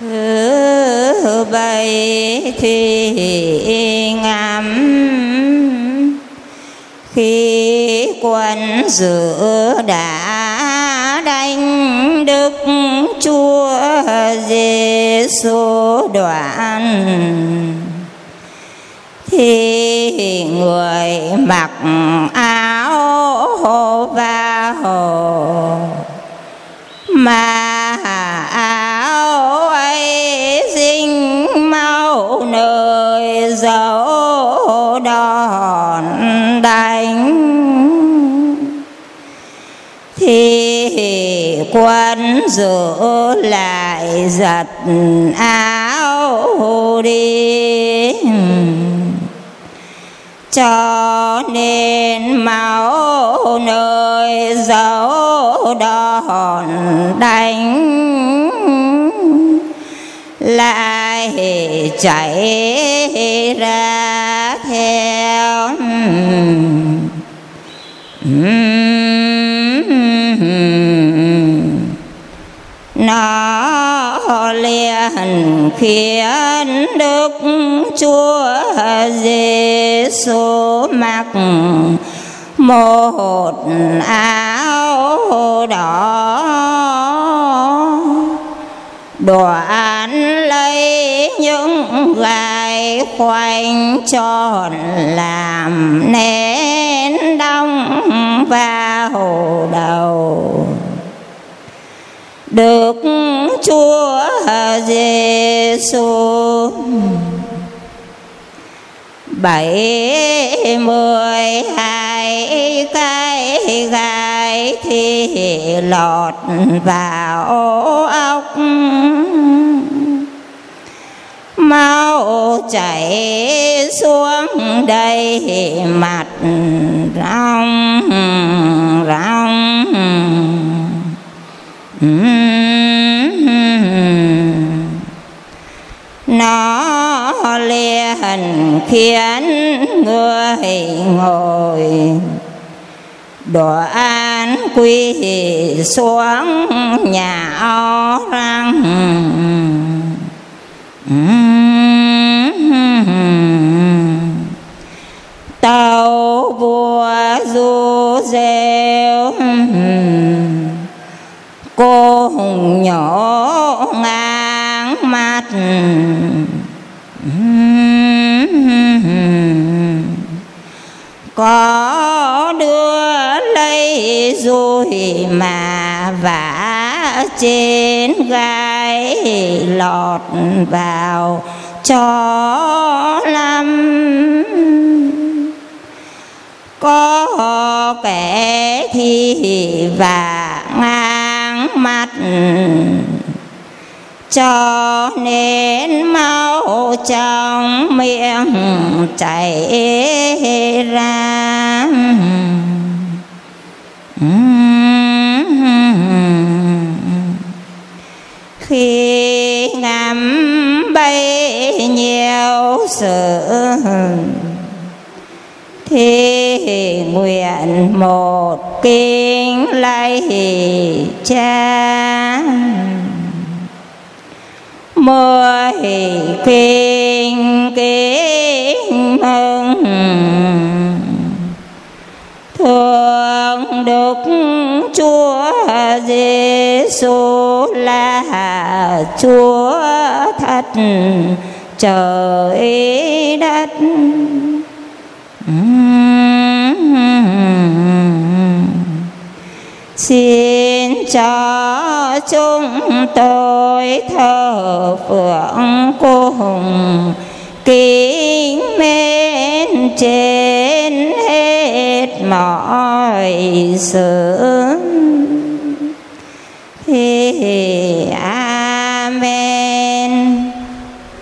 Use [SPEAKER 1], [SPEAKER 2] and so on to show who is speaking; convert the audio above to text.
[SPEAKER 1] thứ bảy thì ngắm khi quân dự đã đánh đức chúa giêsu đoạn, thì người mặc áo vào mà đánh. Thì quân giữ lại giật áo đi. Cho nên máu nơi dấu đòn đánh. Lại chảy ra theo. Nó liền khiến đức chúa giêsu mặc một áo đỏ. Đoạn quanh tròn làm nén và vào đầu. Được Chúa Giêsu bảy mươi hai cái gai thì lọt vào ốc. Máu chảy xuống đây, mặt rong rong. Nó liền khiến người ngồi. Đồ an quy xuống nhà o răng. Mm. Cô hùng nhỏ ngang mặt có đưa lấy rồi mà vả trên gai lọt vào cho lắm. Có kẻ thì và ngang mặt. Cho nên máu trong miệng chảy ra. Khi ngắm bay nhiều sự thì nguyện một kinh lạy cha. Mười kinh kính mừng thương đức chúa giêsu là chúa thật. Trời đất. Xin cho chúng tôi thờ phượng cùng kính mến trên hết mọi sự.